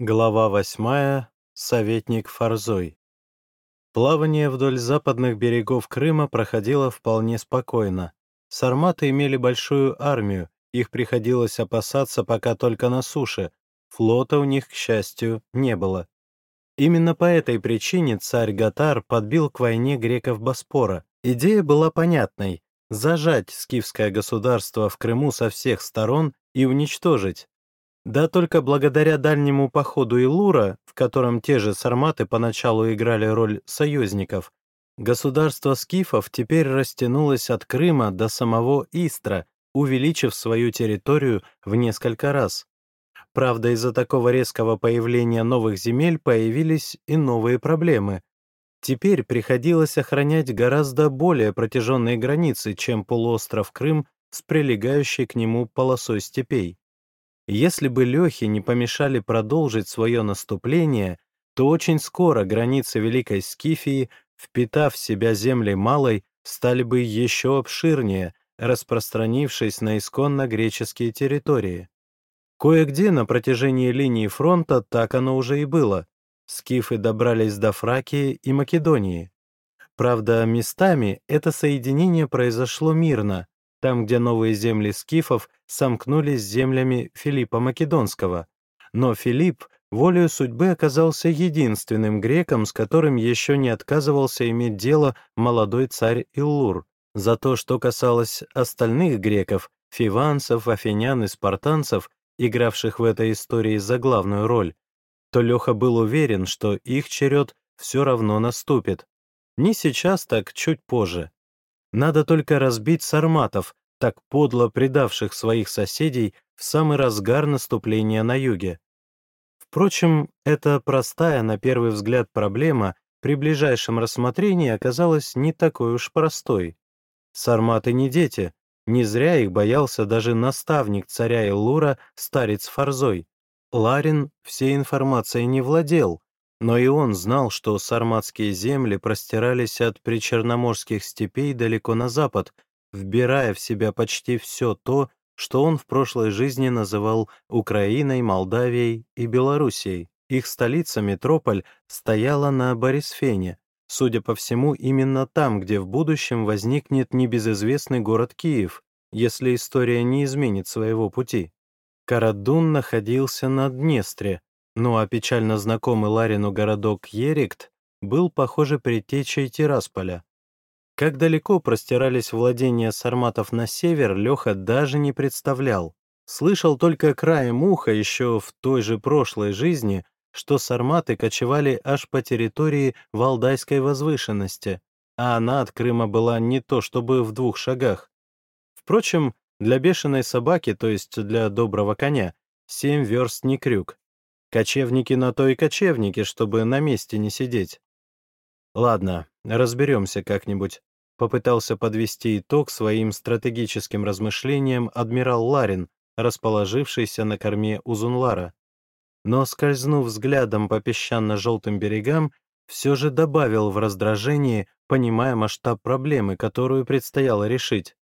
Глава восьмая. Советник Фарзой. Плавание вдоль западных берегов Крыма проходило вполне спокойно. Сарматы имели большую армию, их приходилось опасаться пока только на суше, флота у них, к счастью, не было. Именно по этой причине царь Гатар подбил к войне греков Боспора. Идея была понятной — зажать скифское государство в Крыму со всех сторон и уничтожить, да только благодаря дальнему походу Илура, в котором те же сарматы поначалу играли роль союзников, государство скифов теперь растянулось от Крыма до самого Истра, увеличив свою территорию в несколько раз. Правда, из-за такого резкого появления новых земель появились и новые проблемы. Теперь приходилось охранять гораздо более протяженные границы, чем полуостров Крым с прилегающей к нему полосой степей. Если бы Лехе не помешали продолжить свое наступление, то очень скоро границы Великой Скифии, впитав в себя земли Малой, стали бы еще обширнее, распространившись на исконно греческие территории. Кое-где на протяжении линии фронта так оно уже и было. Скифы добрались до Фракии и Македонии. Правда, местами это соединение произошло мирно, там, где новые земли скифов сомкнулись с землями Филиппа Македонского. Но Филипп волею судьбы оказался единственным греком, с которым еще не отказывался иметь дело молодой царь Иллур. За то, что касалось остальных греков, фиванцев, афинян и спартанцев, игравших в этой истории заглавную роль, то Леха был уверен, что их черед все равно наступит. Не сейчас, так чуть позже. Надо только разбить сарматов, так подло предавших своих соседей в самый разгар наступления на юге. Впрочем, эта простая на первый взгляд проблема при ближайшем рассмотрении оказалась не такой уж простой. Сарматы не дети, не зря их боялся даже наставник царя Эллура, старец Фарзой. Ларин всей информацией не владел, но и он знал, что сарматские земли простирались от причерноморских степей далеко на запад, вбирая в себя почти все то, что он в прошлой жизни называл Украиной, Молдавией и Белоруссией. Их столица, метрополь, стояла на Борисфене, судя по всему, именно там, где в будущем возникнет небезызвестный город Киев, если история не изменит своего пути. Карадун находился на Днестре, ну а печально знакомый Ларину городок Ерикт был, похоже, предтечей Тирасполя. Как далеко простирались владения сарматов на север, Леха даже не представлял. Слышал только краем уха еще в той же прошлой жизни, что сарматы кочевали аж по территории Валдайской возвышенности, а она от Крыма была не то чтобы в двух шагах. Впрочем, для бешеной собаки, то есть для доброго коня, семь верст не крюк. Кочевники на то и кочевники, чтобы на месте не сидеть. Ладно, разберемся как-нибудь. Попытался подвести итог своим стратегическим размышлениям адмирал Ларин, расположившийся на корме Узунлара. Но, скользнув взглядом по песчано-желтым берегам, все же добавил в раздражении, понимая масштаб проблемы, которую предстояло решить.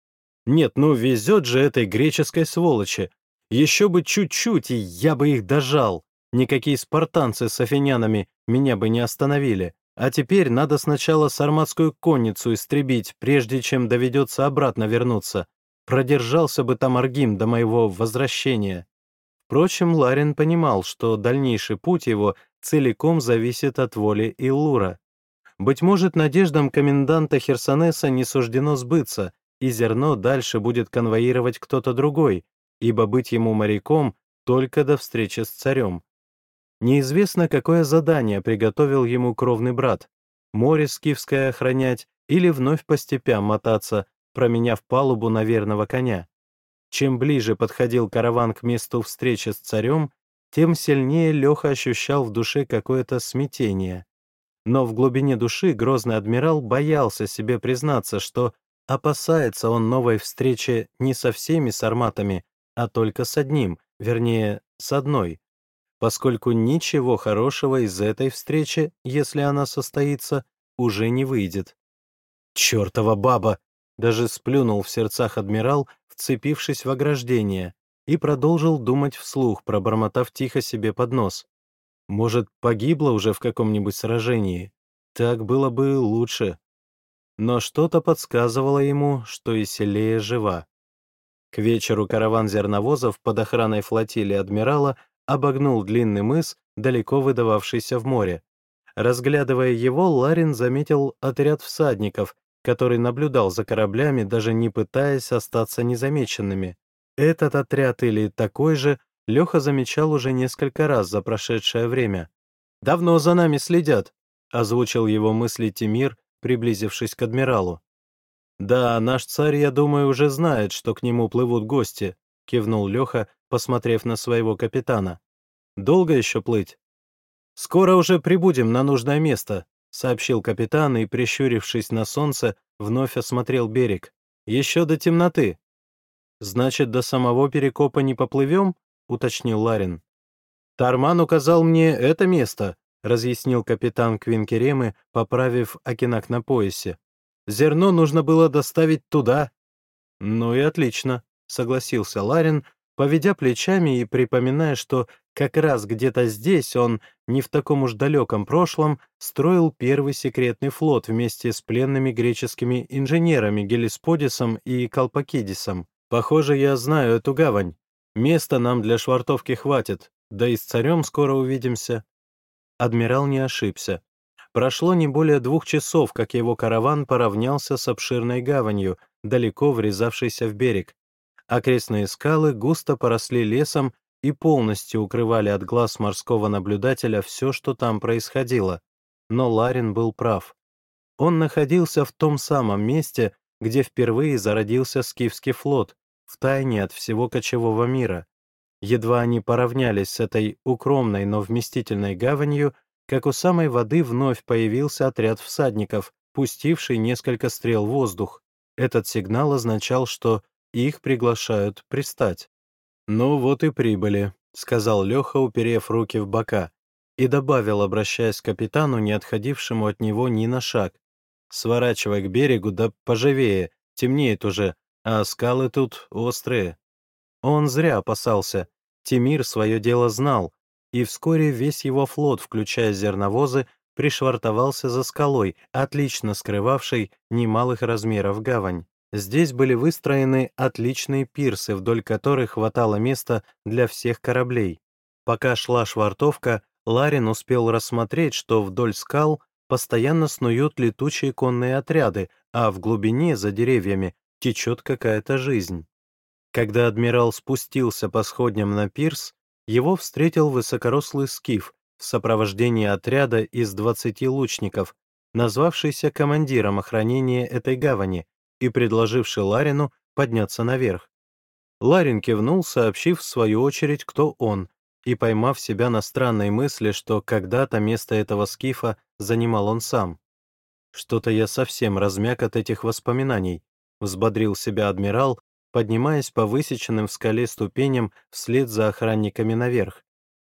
«Нет, ну везет же этой греческой сволочи! Еще бы чуть-чуть, и я бы их дожал!» Никакие спартанцы с афинянами меня бы не остановили. А теперь надо сначала сарматскую конницу истребить, прежде чем доведется обратно вернуться. Продержался бы там Аргим до моего возвращения. Впрочем, Ларин понимал, что дальнейший путь его целиком зависит от воли Иллура. Быть может, надеждам коменданта Херсонеса не суждено сбыться, и зерно дальше будет конвоировать кто-то другой, ибо быть ему моряком только до встречи с царем. Неизвестно, какое задание приготовил ему кровный брат — море скифское охранять или вновь по степям мотаться, променяв палубу на верного коня. Чем ближе подходил караван к месту встречи с царем, тем сильнее Леха ощущал в душе какое-то смятение. Но в глубине души грозный адмирал боялся себе признаться, что опасается он новой встречи не со всеми сарматами, а только с одним, вернее, с одной, поскольку ничего хорошего из этой встречи, если она состоится, уже не выйдет. «Чёртова баба!» — даже сплюнул в сердцах адмирал, вцепившись в ограждение, и продолжил думать вслух, пробормотав тихо себе под нос. Может, погибла уже в каком-нибудь сражении? Так было бы лучше. Но что-то подсказывало ему, что и жива. К вечеру караван зерновозов под охраной флотилии адмирала обогнул длинный мыс, далеко выдававшийся в море. Разглядывая его, Ларин заметил отряд всадников, который наблюдал за кораблями, даже не пытаясь остаться незамеченными. Этот отряд или такой же Леха замечал уже несколько раз за прошедшее время. «Давно за нами следят», — озвучил его мысли Тимир, приблизившись к адмиралу. «Да, наш царь, я думаю, уже знает, что к нему плывут гости», — кивнул Леха, посмотрев на своего капитана. «Долго еще плыть?» «Скоро уже прибудем на нужное место», — сообщил капитан и, прищурившись на солнце, вновь осмотрел берег. «Еще до темноты». «Значит, до самого перекопа не поплывем?» — уточнил Ларин. «Тарман указал мне это место», — разъяснил капитан Квинкеремы, поправив окинак на поясе. «Зерно нужно было доставить туда». «Ну и отлично», — согласился Ларин, поведя плечами и припоминая, что как раз где-то здесь он, не в таком уж далеком прошлом, строил первый секретный флот вместе с пленными греческими инженерами Гелисподисом и Колпакидисом. Похоже, я знаю эту гавань. Места нам для швартовки хватит, да и с царем скоро увидимся». Адмирал не ошибся. Прошло не более двух часов, как его караван поравнялся с обширной гаванью, далеко врезавшейся в берег. Окрестные скалы густо поросли лесом и полностью укрывали от глаз морского наблюдателя все, что там происходило. Но Ларин был прав. Он находился в том самом месте, где впервые зародился скифский флот, в тайне от всего кочевого мира. Едва они поравнялись с этой укромной, но вместительной гаванью, как у самой воды вновь появился отряд всадников, пустивший несколько стрел в воздух. Этот сигнал означал, что их приглашают пристать. «Ну вот и прибыли», — сказал Леха, уперев руки в бока, и добавил, обращаясь к капитану, не отходившему от него ни на шаг. «Сворачивай к берегу, да поживее, темнеет уже, а скалы тут острые. Он зря опасался. Тимир свое дело знал, и вскоре весь его флот, включая зерновозы, пришвартовался за скалой, отлично скрывавшей немалых размеров гавань. Здесь были выстроены отличные пирсы, вдоль которых хватало места для всех кораблей. Пока шла швартовка, Ларин успел рассмотреть, что вдоль скал постоянно снуют летучие конные отряды, а в глубине, за деревьями, течет какая-то жизнь. Когда адмирал спустился по сходням на пирс, его встретил высокорослый скиф в сопровождении отряда из 20 лучников, назвавшийся командиром охранения этой гавани и предложивший Ларину подняться наверх. Ларин кивнул, сообщив в свою очередь, кто он, и поймав себя на странной мысли, что когда-то место этого скифа занимал он сам. Что-то я совсем размяк от этих воспоминаний, взбодрил себя адмирал, поднимаясь по высеченным в скале ступеням вслед за охранниками наверх.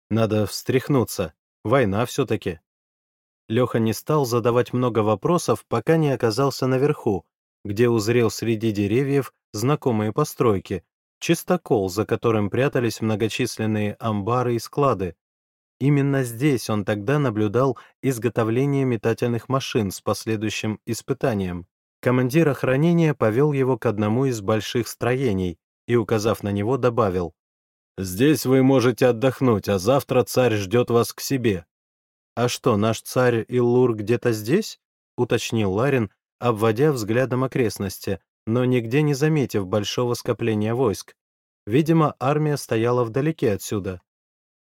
Надо встряхнуться, война все-таки. Леха не стал задавать много вопросов, пока не оказался наверху, где узрел среди деревьев знакомые постройки, чистокол, за которым прятались многочисленные амбары и склады. Именно здесь он тогда наблюдал изготовление метательных машин с последующим испытанием. Командир охранения повел его к одному из больших строений и, указав на него, добавил, «Здесь вы можете отдохнуть, а завтра царь ждет вас к себе». «А что, наш царь Иллур где-то здесь?» — уточнил Ларин, обводя взглядом окрестности, но нигде не заметив большого скопления войск. Видимо, армия стояла вдалеке отсюда.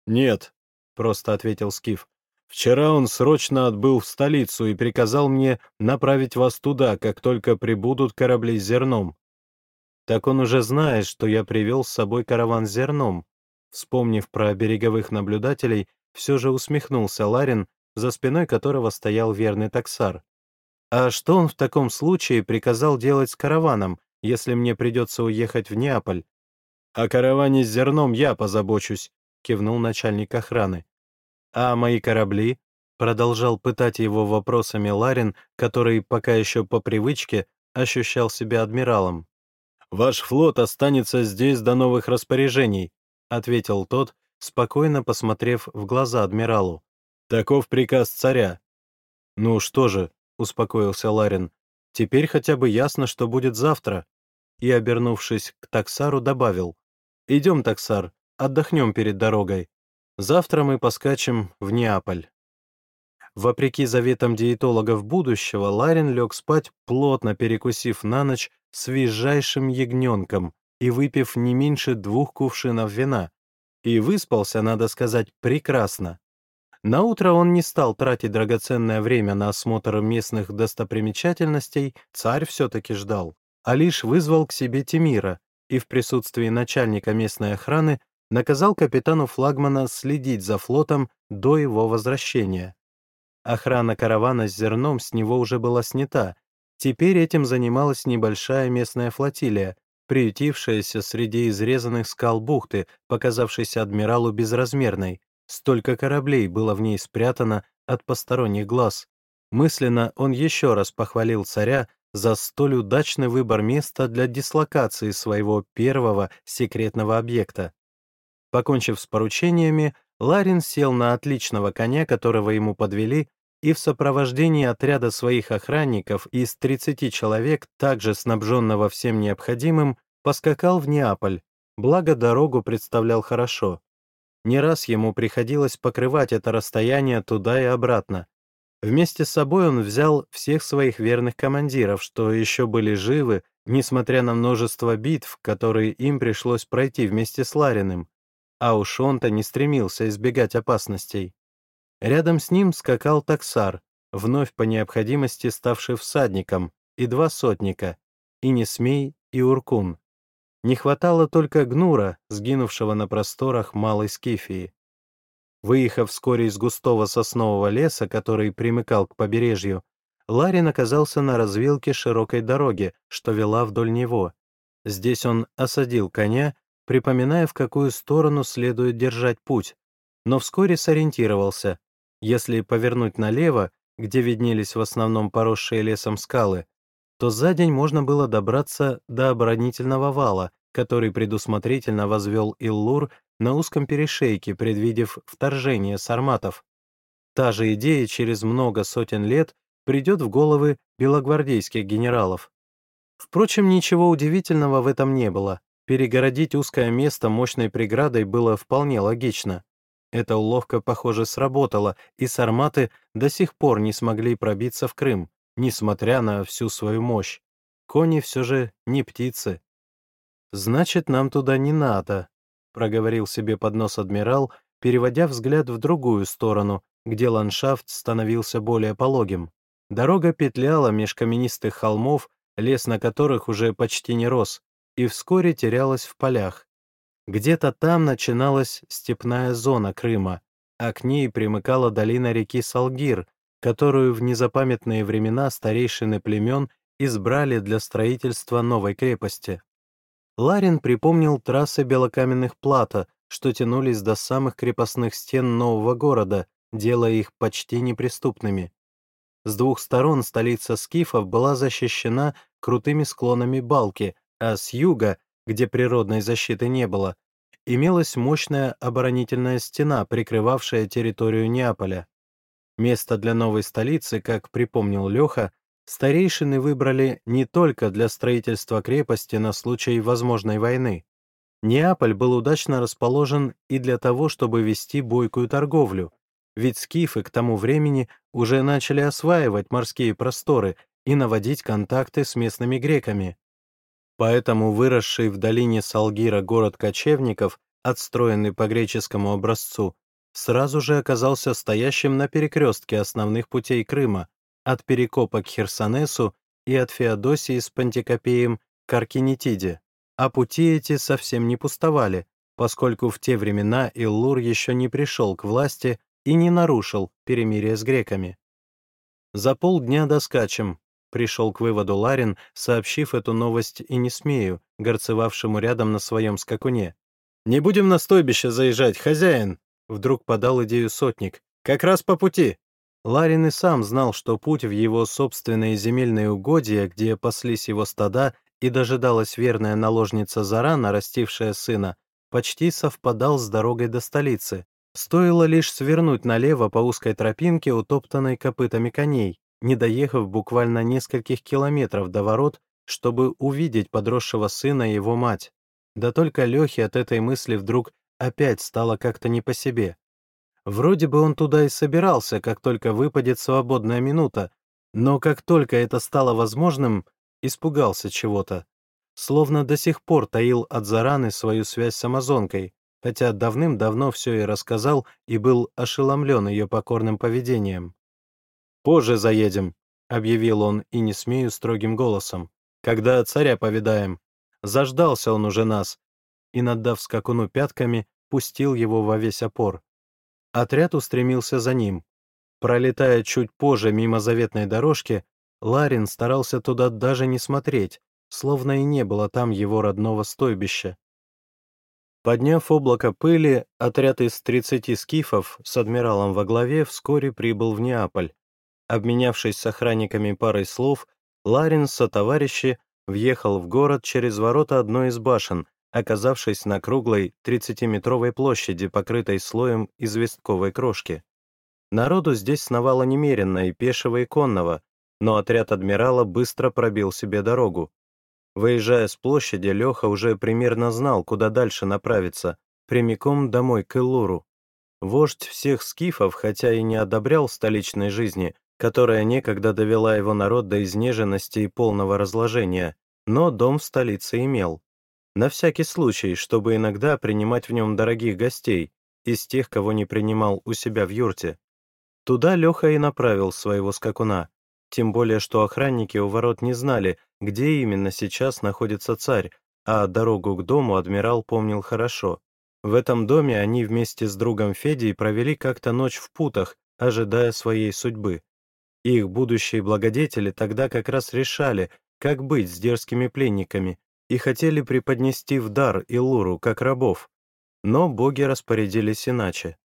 «Нет», — просто ответил Скиф. Вчера он срочно отбыл в столицу и приказал мне направить вас туда, как только прибудут корабли с зерном. Так он уже знает, что я привел с собой караван с зерном. Вспомнив про береговых наблюдателей, все же усмехнулся Ларин, за спиной которого стоял верный таксар. А что он в таком случае приказал делать с караваном, если мне придется уехать в Неаполь? О караване с зерном я позабочусь, кивнул начальник охраны. «А мои корабли?» — продолжал пытать его вопросами Ларин, который пока еще по привычке ощущал себя адмиралом. «Ваш флот останется здесь до новых распоряжений», — ответил тот, спокойно посмотрев в глаза адмиралу. «Таков приказ царя». «Ну что же», — успокоился Ларин, — «теперь хотя бы ясно, что будет завтра». И, обернувшись к таксару, добавил. «Идем, таксар, отдохнем перед дорогой. Завтра мы поскачем в Неаполь». Вопреки заветам диетологов будущего, Ларин лег спать, плотно перекусив на ночь свежайшим ягненком и выпив не меньше двух кувшинов вина. И выспался, надо сказать, прекрасно. Наутро он не стал тратить драгоценное время на осмотр местных достопримечательностей, царь все-таки ждал, а лишь вызвал к себе Тимира и в присутствии начальника местной охраны наказал капитану флагмана следить за флотом до его возвращения. Охрана каравана с зерном с него уже была снята. Теперь этим занималась небольшая местная флотилия, приютившаяся среди изрезанных скал бухты, показавшейся адмиралу безразмерной. Столько кораблей было в ней спрятано от посторонних глаз. Мысленно он еще раз похвалил царя за столь удачный выбор места для дислокации своего первого секретного объекта. Покончив с поручениями, Ларин сел на отличного коня, которого ему подвели, и в сопровождении отряда своих охранников из 30 человек, также снабженного всем необходимым, поскакал в Неаполь, благо дорогу представлял хорошо. Не раз ему приходилось покрывать это расстояние туда и обратно. Вместе с собой он взял всех своих верных командиров, что еще были живы, несмотря на множество битв, которые им пришлось пройти вместе с Лариным. А уж он-то не стремился избегать опасностей. Рядом с ним скакал таксар, вновь по необходимости ставший всадником, и два сотника, и Несмей, и Уркун. Не хватало только Гнура, сгинувшего на просторах Малой Скифии. Выехав вскоре из густого соснового леса, который примыкал к побережью, Ларин оказался на развилке широкой дороги, что вела вдоль него. Здесь он осадил коня, припоминая, в какую сторону следует держать путь, но вскоре сориентировался. Если повернуть налево, где виднелись в основном поросшие лесом скалы, то за день можно было добраться до оборонительного вала, который предусмотрительно возвел Иллур на узком перешейке, предвидев вторжение сарматов. Та же идея через много сотен лет придет в головы белогвардейских генералов. Впрочем, ничего удивительного в этом не было. Перегородить узкое место мощной преградой было вполне логично. Эта уловка, похоже, сработала, и сарматы до сих пор не смогли пробиться в Крым, несмотря на всю свою мощь. Кони все же не птицы. «Значит, нам туда не надо», — проговорил себе под нос адмирал, переводя взгляд в другую сторону, где ландшафт становился более пологим. Дорога петляла меж каменистых холмов, лес на которых уже почти не рос, и вскоре терялась в полях. Где-то там начиналась степная зона Крыма, а к ней примыкала долина реки Салгир, которую в незапамятные времена старейшины племен избрали для строительства новой крепости. Ларин припомнил трассы белокаменных плата, что тянулись до самых крепостных стен нового города, делая их почти неприступными. С двух сторон столица скифов была защищена крутыми склонами балки, а с юга где природной защиты не было, имелась мощная оборонительная стена, прикрывавшая территорию Неаполя. Место для новой столицы, как припомнил Леха, старейшины выбрали не только для строительства крепости на случай возможной войны. Неаполь был удачно расположен и для того, чтобы вести бойкую торговлю, ведь скифы к тому времени уже начали осваивать морские просторы и наводить контакты с местными греками. Поэтому выросший в долине Салгира город кочевников, отстроенный по греческому образцу, сразу же оказался стоящим на перекрестке основных путей Крыма, от Перекопа к Херсонесу и от Феодосии с Пантикопеем к Аркинетиде. А пути эти совсем не пустовали, поскольку в те времена Иллур еще не пришел к власти и не нарушил перемирие с греками. За полдня доскачем, пришел к выводу Ларин, сообщив эту новость и не смею, горцевавшему рядом на своем скакуне. «Не будем на стойбище заезжать, хозяин!» Вдруг подал идею сотник. «Как раз по пути!» Ларин и сам знал, что путь в его собственные земельные угодья, где паслись его стада и дожидалась верная наложница Зарана, растившая сына, почти совпадал с дорогой до столицы. Стоило лишь свернуть налево по узкой тропинке, утоптанной копытами коней, не доехав буквально нескольких километров до ворот, чтобы увидеть подросшего сына и его мать. Да только Лехе от этой мысли вдруг опять стало как-то не по себе. Вроде бы он туда и собирался, как только выпадет свободная минута, но как только это стало возможным, испугался чего-то. Словно до сих пор таил от зараны свою связь с амазонкой, хотя давным-давно все и рассказал и был ошеломлен ее покорным поведением. «Позже заедем», — объявил он и не смею строгим голосом. «Когда царя повидаем». Заждался он уже нас, и, надав скакуну пятками, пустил его во весь опор. Отряд устремился за ним. Пролетая чуть позже мимо заветной дорожки, Ларин старался туда даже не смотреть, словно и не было там его родного стойбища. Подняв облако пыли, отряд из 30 скифов с адмиралом во главе вскоре прибыл в Неаполь. Обменявшись с охранниками парой слов, Ларин со товарищи въехал в город через ворота одной из башен, оказавшись на круглой 30-метровой площади, покрытой слоем известковой крошки. Народу здесь сновало немеренно и пешего, и конного, но отряд адмирала быстро пробил себе дорогу. Выезжая с площади, Леха уже примерно знал, куда дальше направиться, прямиком домой к Иллуру. Вождь всех скифов, хотя и не одобрял столичной жизни, которая некогда довела его народ до изнеженности и полного разложения, но дом в столице имел. На всякий случай, чтобы иногда принимать в нем дорогих гостей, из тех, кого не принимал у себя в юрте. Туда Леха и направил своего скакуна, тем более что охранники у ворот не знали, где именно сейчас находится царь, а дорогу к дому адмирал помнил хорошо. В этом доме они вместе с другом Федей провели как-то ночь в путах, ожидая своей судьбы. Их будущие благодетели тогда как раз решали, как быть с дерзкими пленниками, и хотели преподнести в дар Илуру, как рабов. Но боги распорядились иначе.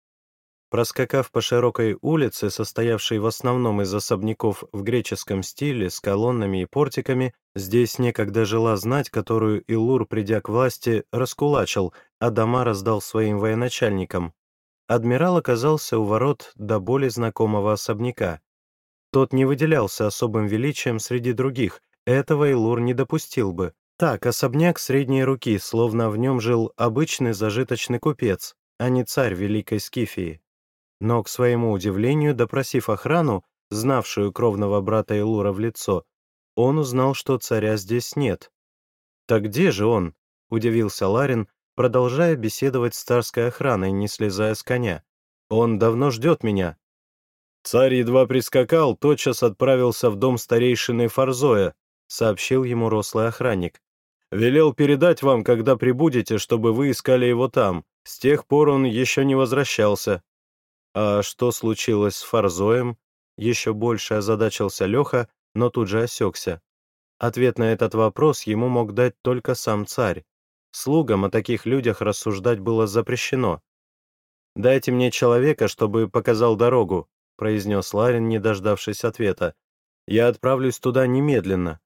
Проскакав по широкой улице, состоявшей в основном из особняков в греческом стиле, с колоннами и портиками, здесь некогда жила знать, которую Илур, придя к власти, раскулачил, а дома раздал своим военачальникам. Адмирал оказался у ворот до боли знакомого особняка. Тот не выделялся особым величием среди других, этого Илур не допустил бы. Так, особняк средней руки, словно в нем жил обычный зажиточный купец, а не царь Великой Скифии. Но, к своему удивлению, допросив охрану, знавшую кровного брата Илура в лицо, он узнал, что царя здесь нет. «Так где же он?» — удивился Ларин, продолжая беседовать с царской охраной, не слезая с коня. «Он давно ждет меня». «Царь едва прискакал, тотчас отправился в дом старейшины Фарзоя», — сообщил ему рослый охранник. «Велел передать вам, когда прибудете, чтобы вы искали его там. С тех пор он еще не возвращался». «А что случилось с Фарзоем?» Еще больше озадачился Леха, но тут же осекся. Ответ на этот вопрос ему мог дать только сам царь. Слугам о таких людях рассуждать было запрещено. «Дайте мне человека, чтобы показал дорогу», произнес Ларин, не дождавшись ответа. «Я отправлюсь туда немедленно».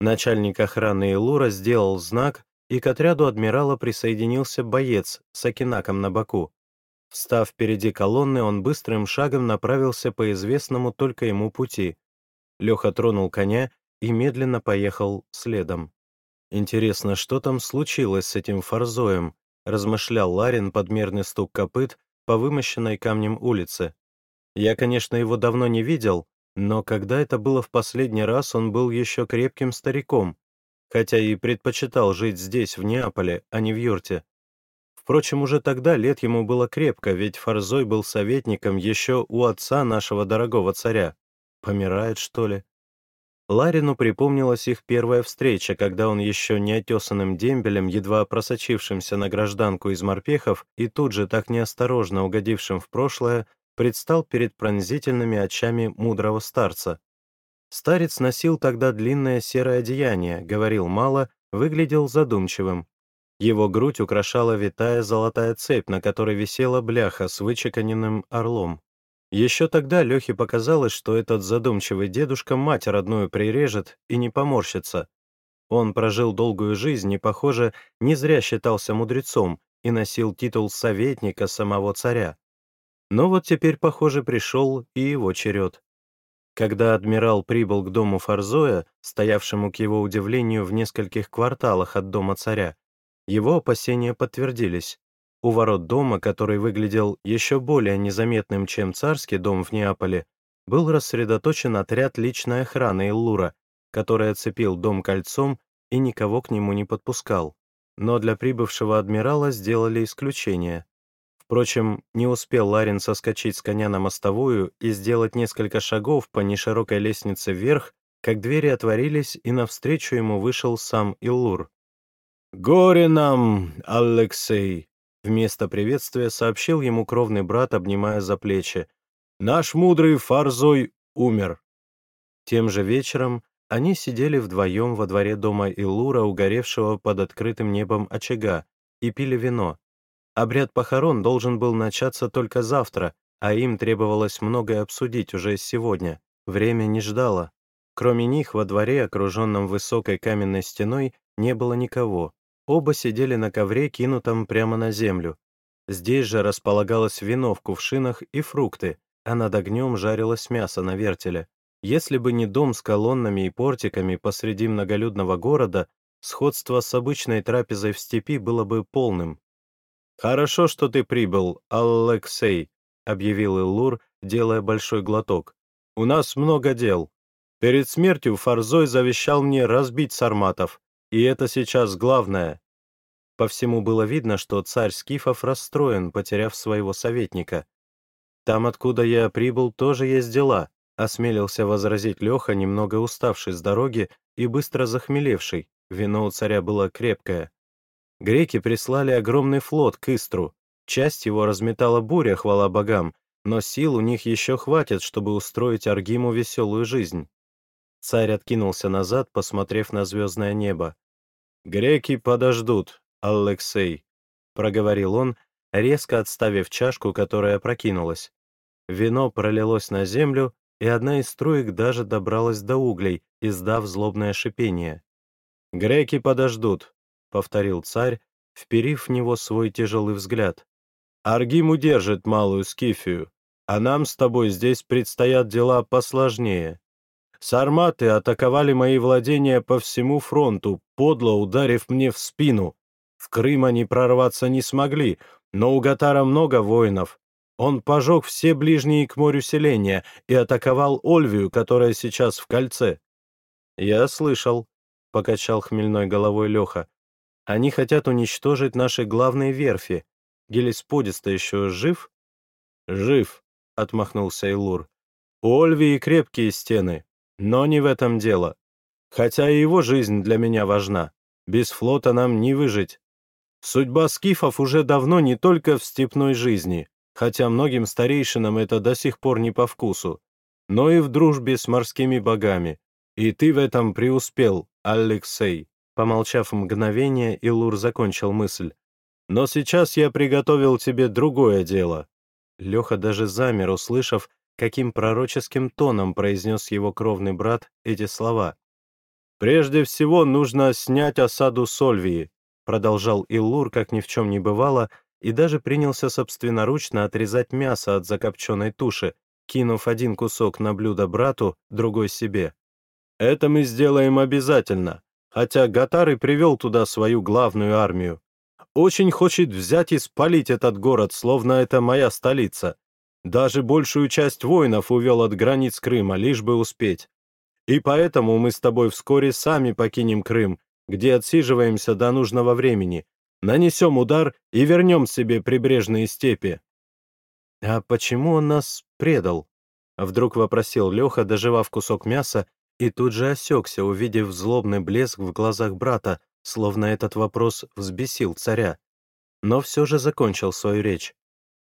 Начальник охраны Илура сделал знак, и к отряду адмирала присоединился боец с окинаком на боку. Встав впереди колонны, он быстрым шагом направился по известному только ему пути. Леха тронул коня и медленно поехал следом. «Интересно, что там случилось с этим фарзоем?» — размышлял Ларин подмерный стук копыт по вымощенной камнем улице. Я, конечно, его давно не видел, но когда это было в последний раз, он был еще крепким стариком, хотя и предпочитал жить здесь, в Неаполе, а не в юрте. Впрочем, уже тогда лет ему было крепко, ведь Фарзой был советником еще у отца нашего дорогого царя. Помирает, что ли? Ларину припомнилась их первая встреча, когда он еще неотесанным дембелем, едва просочившимся на гражданку из морпехов и тут же так неосторожно угодившим в прошлое, предстал перед пронзительными очами мудрого старца. Старец носил тогда длинное серое одеяние, говорил мало, выглядел задумчивым. Его грудь украшала витая золотая цепь, на которой висела бляха с вычеканенным орлом. Еще тогда Лехе показалось, что этот задумчивый дедушка мать родную прирежет и не поморщится. Он прожил долгую жизнь и, похоже, не зря считался мудрецом, и носил титул советника самого царя. Но вот теперь, похоже, пришел и его черед. Когда адмирал прибыл к дому Фарзоя, стоявшему, к его удивлению, в нескольких кварталах от дома царя, его опасения подтвердились. У ворот дома, который выглядел еще более незаметным, чем царский дом в Неаполе, был рассредоточен отряд личной охраны Иллура, который оцепил дом кольцом и никого к нему не подпускал. Но для прибывшего адмирала сделали исключение. Впрочем, не успел Ларин соскочить с коня на мостовую и сделать несколько шагов по неширокой лестнице вверх, как двери отворились, и навстречу ему вышел сам Иллур. «Горе нам, Алексей!» Вместо приветствия сообщил ему кровный брат, обнимая за плечи. «Наш мудрый Фарзой умер». Тем же вечером они сидели вдвоем во дворе дома Иллура, угоревшего под открытым небом очага, и пили вино. Обряд похорон должен был начаться только завтра, а им требовалось многое обсудить уже сегодня. Время не ждало. Кроме них, во дворе, окруженном высокой каменной стеной, не было никого. Оба сидели на ковре, кинутом прямо на землю. Здесь же располагалось вино в кувшинах и фрукты, а над огнем жарилось мясо на вертеле. Если бы не дом с колоннами и портиками посреди многолюдного города, сходство с обычной трапезой в степи было бы полным. «Хорошо, что ты прибыл, Алексей», — объявил Иллур, делая большой глоток. «У нас много дел. Перед смертью Фарзой завещал мне разбить сарматов, и это сейчас главное». По всему было видно, что царь Скифов расстроен, потеряв своего советника. «Там, откуда я прибыл, тоже есть дела», — осмелился возразить Леха, немного уставший с дороги и быстро захмелевший. Вино у царя было крепкое. Греки прислали огромный флот к Истру. Часть его разметала буря, хвала богам, но сил у них еще хватит, чтобы устроить Аргиму веселую жизнь. Царь откинулся назад, посмотрев на звездное небо. «Греки подождут, Алексей», — проговорил он, резко отставив чашку, которая прокинулась. Вино пролилось на землю, и одна из струек даже добралась до углей, издав злобное шипение. «Греки подождут, — повторил царь, вперив в него свой тяжелый взгляд. «Аргим удержит малую Скифию, а нам с тобой здесь предстоят дела посложнее. Сарматы атаковали мои владения по всему фронту, подло ударив мне в спину. В Крым они прорваться не смогли, но у Гатара много воинов. Он пожег все ближние к морю селения и атаковал Ольвию, которая сейчас в кольце. «Я слышал», — покачал хмельной головой Леха. Они хотят уничтожить наши главные верфи. Гелисподис-то еще жив?» «Жив», — отмахнулся Эйлур. «У Ольвии крепкие стены, но не в этом дело. Хотя и его жизнь для меня важна. Без флота нам не выжить. Судьба скифов уже давно не только в степной жизни, хотя многим старейшинам это до сих пор не по вкусу, но и в дружбе с морскими богами. И ты в этом преуспел, Алексей. Помолчав мгновение, Илур закончил мысль. «Но сейчас я приготовил тебе другое дело». Леха даже замер, услышав, каким пророческим тоном произнес его кровный брат эти слова. «Прежде всего нужно снять осаду Сольвии», продолжал Иллур, как ни в чем не бывало, и даже принялся собственноручно отрезать мясо от закопченной туши, кинув один кусок на блюдо брату, другой себе. «Это мы сделаем обязательно хотя Гатар и привел туда свою главную армию. Очень хочет взять и спалить этот город, словно это моя столица. Даже большую часть воинов увел от границ Крыма, лишь бы успеть. И поэтому мы с тобой вскоре сами покинем Крым, где отсиживаемся до нужного времени, нанесем удар и вернем себе прибрежные степи». «А почему он нас предал?» — вдруг вопросил Леха, доживав кусок мяса и тут же осекся, увидев злобный блеск в глазах брата, словно этот вопрос взбесил царя. Но все же закончил свою речь.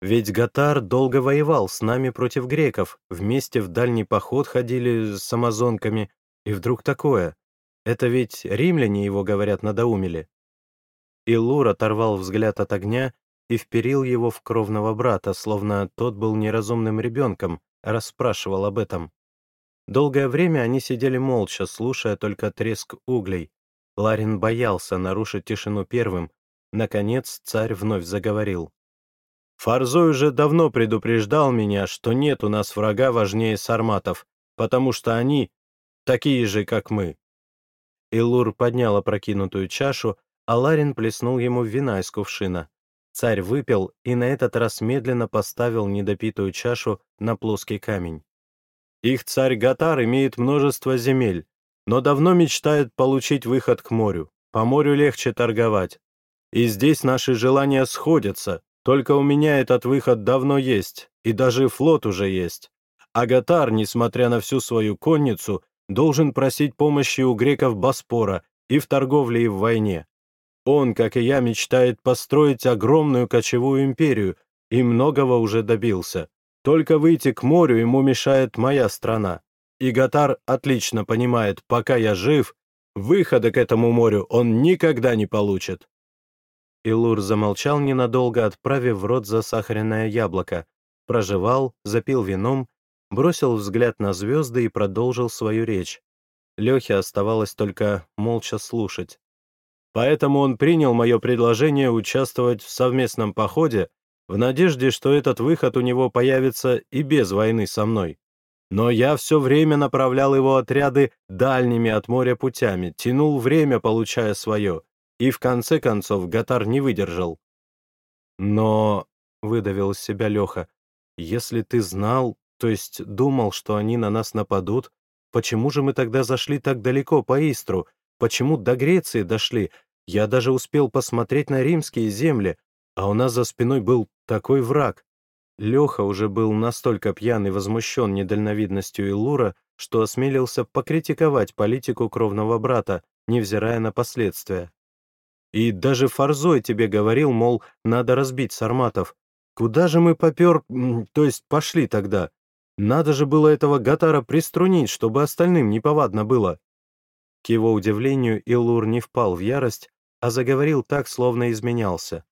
Ведь Гатар долго воевал с нами против греков, вместе в дальний поход ходили с амазонками, и вдруг такое. Это ведь римляне его, говорят, надоумили. Илур оторвал взгляд от огня и вперил его в кровного брата, словно тот был неразумным ребенком, расспрашивал об этом. Долгое время они сидели молча, слушая только треск углей. Ларин боялся нарушить тишину первым, Наконец царь вновь заговорил. Фарзой уже давно предупреждал меня, что нет у нас врага важнее сарматов, потому что они такие же, как мы. Илур поднял опрокинутую чашу, а Ларин плеснул ему вина из кувшина. Царь выпил и на этот раз медленно поставил недопитую чашу на плоский камень. Их царь Гатар имеет множество земель, но давно мечтает получить выход к морю. По морю легче торговать. И здесь наши желания сходятся, только у меня этот выход давно есть, и даже флот уже есть. А Гатар, несмотря на всю свою конницу, должен просить помощи у греков Боспора и в торговле, и в войне. Он, как и я, мечтает построить огромную кочевую империю и многого уже добился. Только выйти к морю ему мешает моя страна. И Гатар отлично понимает, пока я жив, выхода к этому морю он никогда не получит. Илур замолчал ненадолго, отправив в рот засахаренное яблоко, прожевал, запил вином, бросил взгляд на звезды и продолжил свою речь. Лехе оставалось только молча слушать. Поэтому он принял мое предложение участвовать в совместном походе в надежде, что этот выход у него появится и без войны со мной. Но я все время направлял его отряды дальними от моря путями, тянул время, получая свое, и в конце концов Гатар не выдержал. «Но...» — выдавил из себя Леха. «Если ты знал, то есть думал, что они на нас нападут, почему же мы тогда зашли так далеко по Истру, Почему до Греции дошли? Я даже успел посмотреть на римские земли, а у нас за спиной был такой враг. Леха уже был настолько пьян и возмущен недальновидностью Илура, что осмелился покритиковать политику кровного брата, невзирая на последствия. И даже Фарзой тебе говорил, мол, надо разбить сарматов. Куда же мы попер, то есть пошли тогда? Надо же было этого Гатара приструнить, чтобы остальным неповадно было. К его удивлению, Илур не впал в ярость, а заговорил так, словно изменялся.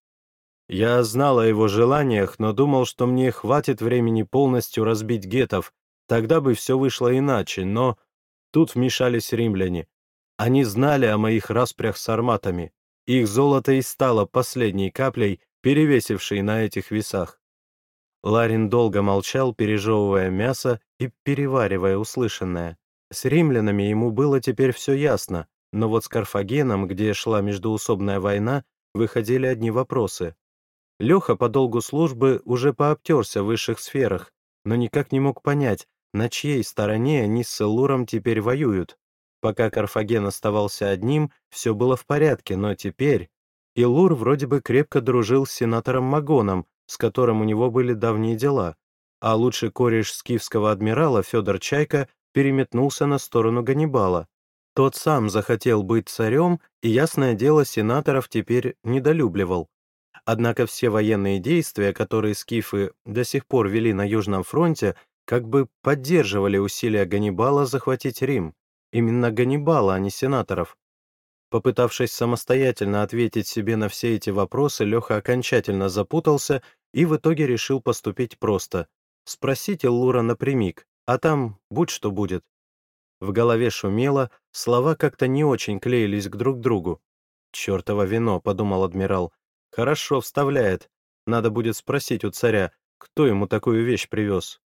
«Я знал о его желаниях, но думал, что мне хватит времени полностью разбить гетов, тогда бы все вышло иначе, но тут вмешались римляне. Они знали о моих распрях с арматами. Их золото и стало последней каплей, перевесившей на этих весах. Ларин долго молчал, пережевывая мясо и переваривая услышанное. С римлянами ему было теперь все ясно, но вот с Карфагеном, где шла междуусобная война, выходили одни вопросы. Леха по долгу службы уже пообтерся в высших сферах, но никак не мог понять, на чьей стороне они с Элуром теперь воюют. Пока Карфаген оставался одним, все было в порядке, но теперь... Илур вроде бы крепко дружил с сенатором Магоном, с которым у него были давние дела, а лучший кореш скифского адмирала Федор Чайка переметнулся на сторону Ганнибала. Тот сам захотел быть царем, и, ясное дело, сенаторов теперь недолюбливал. Однако все военные действия, которые скифы до сих пор вели на Южном фронте, как бы поддерживали усилия Ганнибала захватить Рим. Именно Ганнибала, а не сенаторов. Попытавшись самостоятельно ответить себе на все эти вопросы, Леха окончательно запутался и в итоге решил поступить просто. Спросить Эллура напрямик, а там будь что будет. В голове шумело, слова как-то не очень клеились к друг другу. «Чёртово вино», — подумал адмирал. «Хорошо вставляет. Надо будет спросить у царя, кто ему такую вещь привез».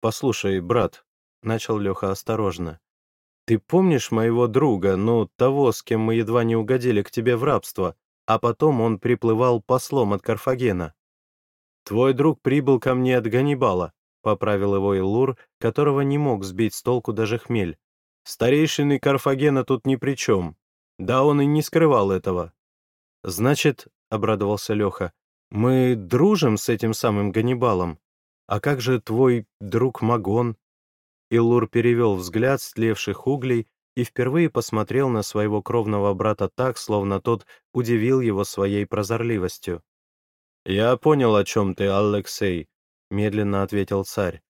«Послушай, брат», — начал Леха осторожно, «ты помнишь моего друга, ну, того, с кем мы едва не угодили к тебе в рабство, а потом он приплывал послом от Карфагена? Твой друг прибыл ко мне от Ганнибала. — поправил его Иллур, которого не мог сбить с толку даже хмель. «Старейшины Карфагена тут ни при чем. Да он и не скрывал этого». «Значит», — обрадовался Леха, — «мы дружим с этим самым Ганнибалом? А как же твой друг Магон?» Иллур перевел взгляд с тлевших углей и впервые посмотрел на своего кровного брата так, словно тот удивил его своей прозорливостью. «Я понял, о чем ты, Алексей», — медленно ответил царь.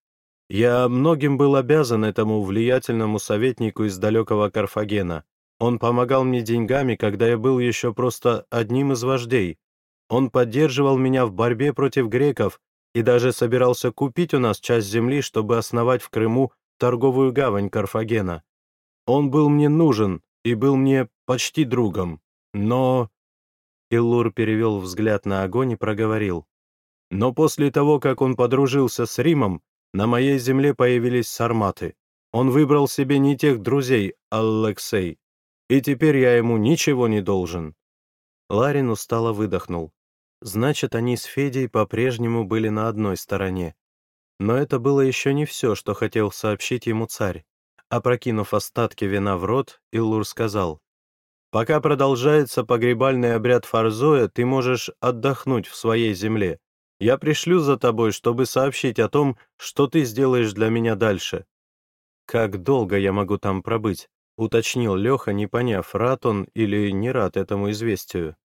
«Я многим был обязан этому влиятельному советнику из далекого Карфагена. Он помогал мне деньгами, когда я был еще просто одним из вождей. Он поддерживал меня в борьбе против греков и даже собирался купить у нас часть земли, чтобы основать в Крыму торговую гавань Карфагена. Он был мне нужен и был мне почти другом. Но Иллур перевел взгляд на огонь и проговорил. «Но после того, как он подружился с Римом, на моей земле появились сарматы. Он выбрал себе не тех друзей, Алексей, и теперь я ему ничего не должен». Ларин устало выдохнул. Значит, они с Федей по-прежнему были на одной стороне. Но это было еще не все, что хотел сообщить ему царь. Опрокинув остатки вина в рот, Иллур сказал, «Пока продолжается погребальный обряд Фарзоя, ты можешь отдохнуть в своей земле. Я пришлю за тобой, чтобы сообщить о том, что ты сделаешь для меня дальше». «Как долго я могу там пробыть?» — уточнил Леха, не поняв, рад он или не рад этому известию.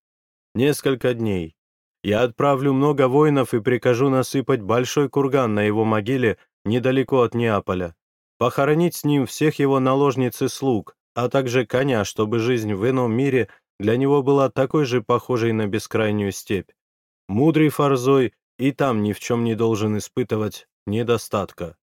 «Несколько дней. Я отправлю много воинов и прикажу насыпать большой курган на его могиле недалеко от Неаполя похоронить с ним всех его наложниц и слуг, а также коня, чтобы жизнь в ином мире для него была такой же похожей на бескрайнюю степь. Мудрый Фарзой и там ни в чем не должен испытывать недостатка.